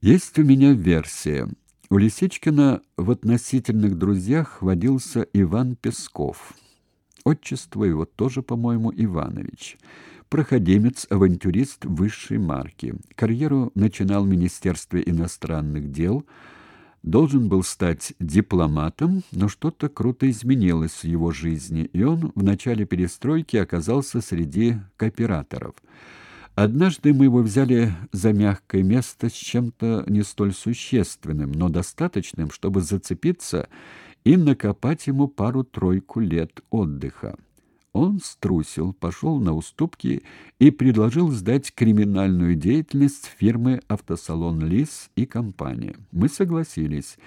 Есть у меня версия. У Лисичкина в относительных друзьях водился Иван Песков. Отчество его тоже, по-моему, Иванович. Проходимец, авантюрист высшей марки. Карьеру начинал в Министерстве иностранных дел, должен был стать дипломатом, но что-то круто изменилось в его жизни, и он в начале перестройки оказался среди кооператоров – Однажды мы его взяли за мягкое место с чем-то не столь существенным, но достаточным, чтобы зацепиться и накопать ему пару-тройку лет отдыха. Он струсил, пошел на уступки и предложил сдать криминальную деятельность фирмы «Автосалон Лис» и компания. Мы согласились.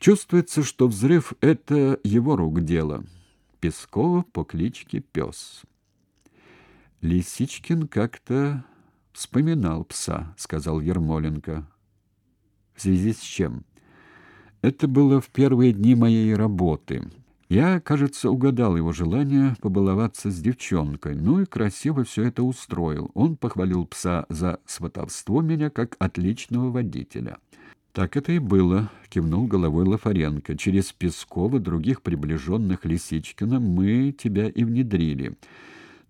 Чувствуется, что взрыв — это его рук дело. Пескова по кличке Пес. Лисичкин как-то вспоминал пса, сказал Ермоленко. В связи с чем? Это было в первые дни моей работы. Я, кажется, угадал его желание побаловаться с девчонкой, ну и красиво все это устроил. Он похвалил пса за сватовство меня как отличного водителя. Так это и было, кивнул головой Лафаренко. Через Пескова, других приближенных Лисичкина мы тебя и внедрили.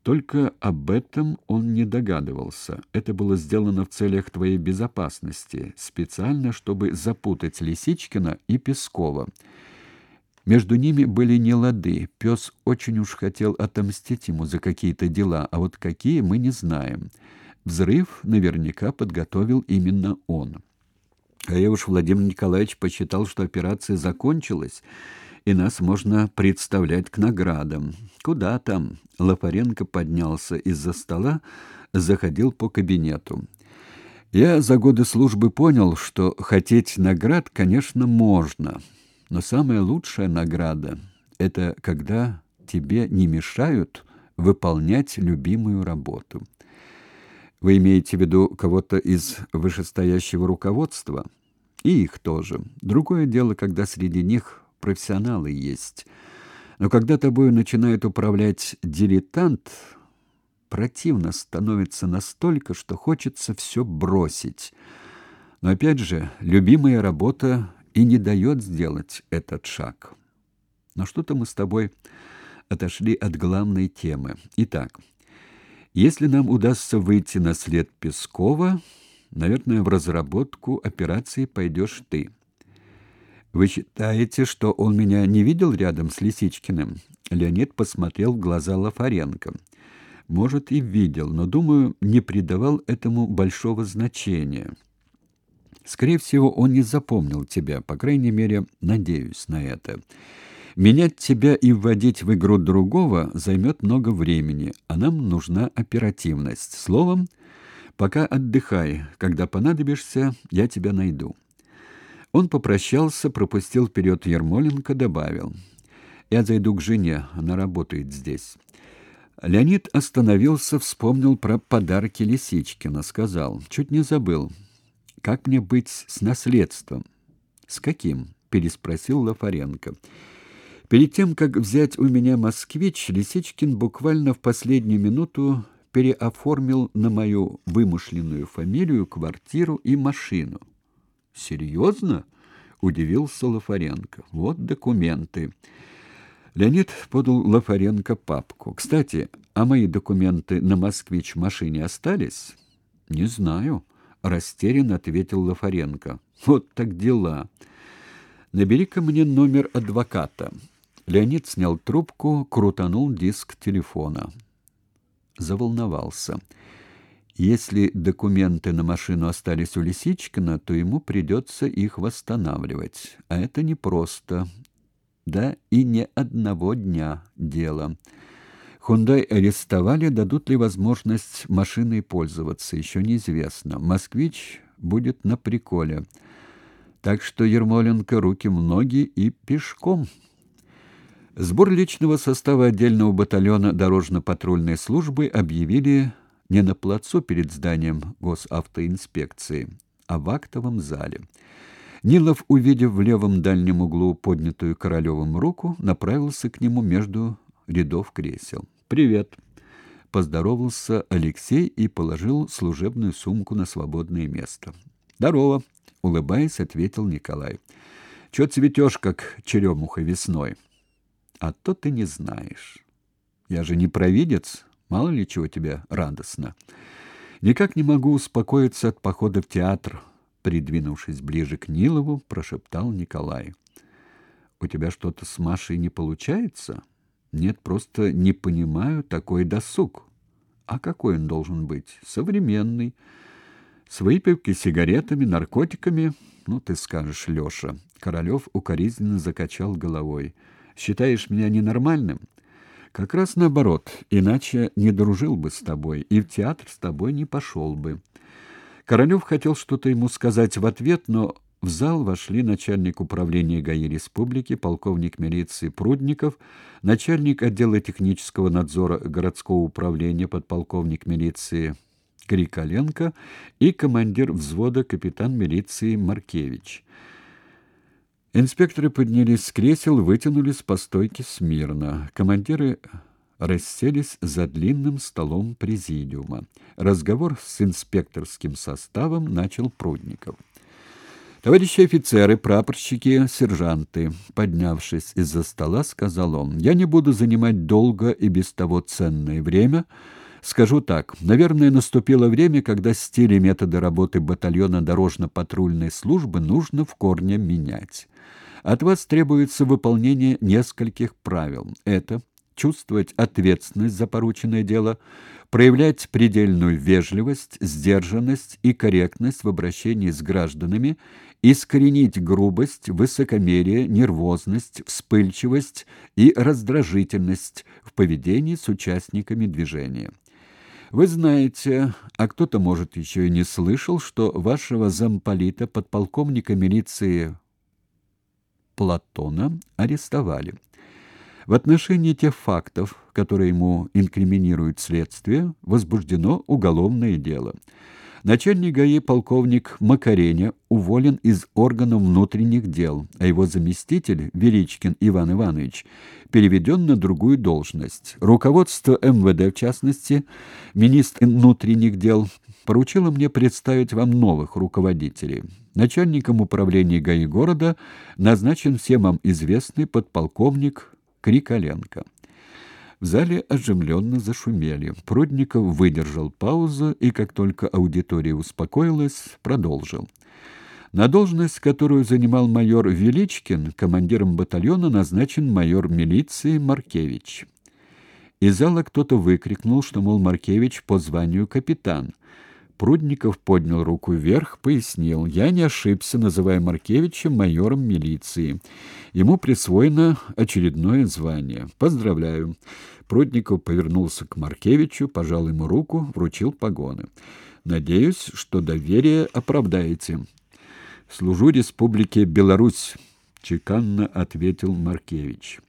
Только об этом он не догадывался. Это было сделано в целях твоей безопасности, специально, чтобы запутать Лисичкина и Пескова. Между ними были нелады. Пес очень уж хотел отомстить ему за какие-то дела, а вот какие мы не знаем. Взрыв наверняка подготовил именно он. А я уж Владимир Николаевич посчитал, что операция закончилась, и нас можно представлять к наградам. Куда там? Лопаренко поднялся из-за стола, заходил по кабинету. Я за годы службы понял, что хотеть наград, конечно, можно, но самая лучшая награда это когда тебе не мешают выполнять любимую работу. Вы имеете в виду кого-то из вышестоящего руководства? И их тоже. Другое дело, когда среди них профессионалы есть. Но когда тобой начинает управлять дилетант, противно становится настолько, что хочется все бросить. Но опять же, любимая работа и не дает сделать этот шаг. Но что-то мы с тобой отошли от главной темы. Итак, если нам удастся выйти на след Пескова, наверное, в разработку операции пойдешь ты. Вы считаете, что он меня не видел рядом с Лисичкиным? Леонид посмотрел в глаза Лафаренко. Может, и видел, но, думаю, не придавал этому большого значения. Скорее всего, он не запомнил тебя, по крайней мере, надеюсь на это. Менять тебя и вводить в игру другого займет много времени, а нам нужна оперативность. Словом, пока отдыхай, когда понадобишься, я тебя найду. Он попрощался, пропустил вперед Ермоленко, добавил: "Я зайду к жене, она работает здесь". Леонид остановился, вспомнил про подарки Лисичкина, сказал: "Чуть не забыл. Как мне быть с наследством?" "С каким?" переспросил Лафаренко. Перед тем, как взять у меня москвич, Лисичкин буквально в последнюю минуту переоформил на мою вымышленную фамилию квартиру и машину. Серьезно? удивился Лафаренко. Вот документы. Леонид подал Лафаренко папку. Кстати, а мои документы на москвич машине остались? Не знаю, растерянно ответил Лафаренко. Вот так дела. Набери-ка мне номер адвоката. Леонид снял трубку, крутанул диск телефона. Заволновался. Если документы на машину остались у Лисичкина, то ему придется их восстанавливать. А это непросто. Да и не одного дня дело. Хундай арестовали, дадут ли возможность машиной пользоваться, еще неизвестно. Москвич будет на приколе. Так что Ермоленко руки в ноги и пешком. Сбор личного состава отдельного батальона дорожно-патрульной службы объявили не на плацу перед зданием госавтоинспекции, а в актовом зале. Нилов, увидев в левом дальнем углу поднятую Королевым руку, направился к нему между рядов кресел. «Привет!» — поздоровался Алексей и положил служебную сумку на свободное место. «Здорово!» улыбаясь, ответил Николай. Чё цветешь, как черемуха весной? А то ты не знаешь. Я же не провидец, мало ли чего тебе радостно. Никак не могу успокоиться от похода в театр, придвинувшись ближе к Нилову, прошептал Николай. У тебя что-то с Машей не получается? Нет, просто не понимаю такой досуг. А какой он должен быть? Современный. С выпивкой, сигаретами, наркотиками. Ну, ты скажешь, Лёша. Королёв укоризненно закачал головой. Считаешь меня ненормальным? Как раз наоборот, иначе не дружил бы с тобой и в театр с тобой не пошел бы. Королёв хотел что-то ему сказать в ответ, но в зал вошли начальник управления ГАИ Республики, полковник милиции Прудников, начальник отдела технического надзора городского управления, подполковник милиции Крикаленко и командир взвода капитан милиции Маркевич. Инспекторы поднялись с кресел, вытянулись по стойке смирно. Командиры расселись за длинным столом президиума. Разговор с инспекторским составом начал Прудников. Товарищи офицеры, прапорщики, сержанты, поднявшись из-за стола, сказал он: "Я не буду занимать долго и без того ценное время. Скажу так: наверное, наступило время, когда стиль и методы работы батальона дорожно-патрульной службы нужно в корне менять. От вас требуется выполнение нескольких правил. Это чувствовать ответственность за порученное дело, проявлять предельную вежливость, сдержанность и корректность в обращении с гражданами, искоренить грубость, высокомерие, нервозность, вспыльчивость и раздражительность в поведении с участниками движения. Вы знаете, а кто-то, может, еще и не слышал, что вашего замполита, подполковника милиции Платона, арестовали. В отношении тех фактов, которые ему инкриминирует следствие, возбуждено уголовное дело. Начальник ГАИ полковник Макареня уволен из органов внутренних дел, а его заместитель Величкин Иван Иванович переведен на другую должность. Руководство МВД, в частности, министр внутренних дел, поручило мне представить вам новых руководителей. Начальником управления ГАИ города назначен всем вам известный подполковник Криколенко. Зале оживленно зашумели. Прудников выдержал паузу и, как только аудитория успокоилась, продолжил. На должность, которую занимал майор Величкин, командиром батальона назначен майор милиции Маркевич. Из зала кто-то выкрикнул, что, мол, Маркевич по званию капитан — Прудников поднял руку вверх, пояснил: "Я не ошибся, называя Маркевича майором милиции. Ему присвоено очередное звание. Поздравляю". Прудников повернулся к Маркевичу, пожал ему руку, вручил погоны. "Надеюсь, что доверие оправдаете". "Служу республике Беларусь", чеканно ответил Маркевич.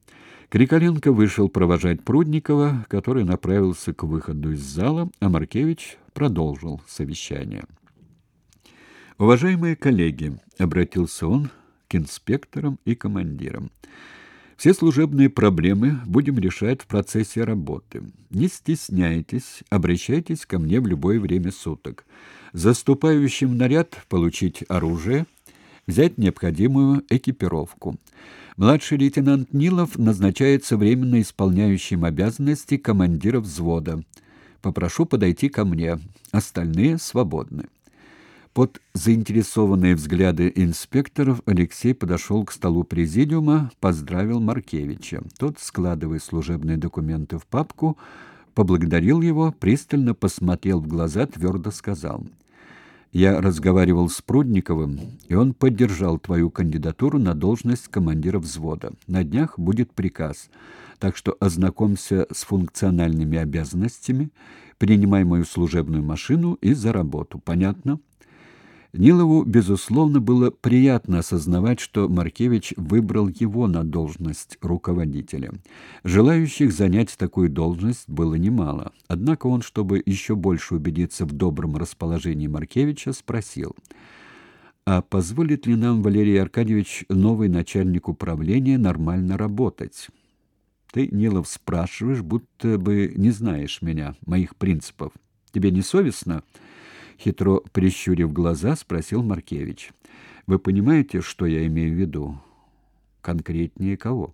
Крикаленко вышел провожать Прудникова, который направился к выходу из зала, а Маркевич продолжил совещание. «Уважаемые коллеги», — обратился он к инспекторам и командирам, — «все служебные проблемы будем решать в процессе работы. Не стесняйтесь, обращайтесь ко мне в любое время суток. Заступающим наряд получить оружие — взять необходимую экипировку. Младший лейтенант Нилов назначается временно исполняющим обязанности командира взвода. Попрошу подойти ко мне. Остальные свободны. Под заинтересованные взгляды инспекторов Алексей подошел к столу президиума, поздравил Маркевича. Тот, складывая служебные документы в папку, поблагодарил его, пристально посмотрел в глаза, твердо сказал — я разговаривал с Прудниковым, и он поддержал твою кандидатуру на должность командира взвода. На днях будет приказ. Так что ознакомься с функциональными обязанностями, принимай мою служебную машину и за работу. Понятно? Нилову, безусловно, было приятно осознавать, что Маркевич выбрал его на должность руководителя. Желающих занять такую должность было немало. Однако он, чтобы еще больше убедиться в добром расположении Маркевича, спросил: "А позволит ли нам Валерий Аркадьевич, новый начальник управления, нормально работать?" Ты, Нилов, спрашиваешь, будто бы не знаешь меня, моих принципов. Тебе не совестно? Хитро прищурив глаза, спросил Маркевич. Вы понимаете, что я имею в виду? Конкретнее кого?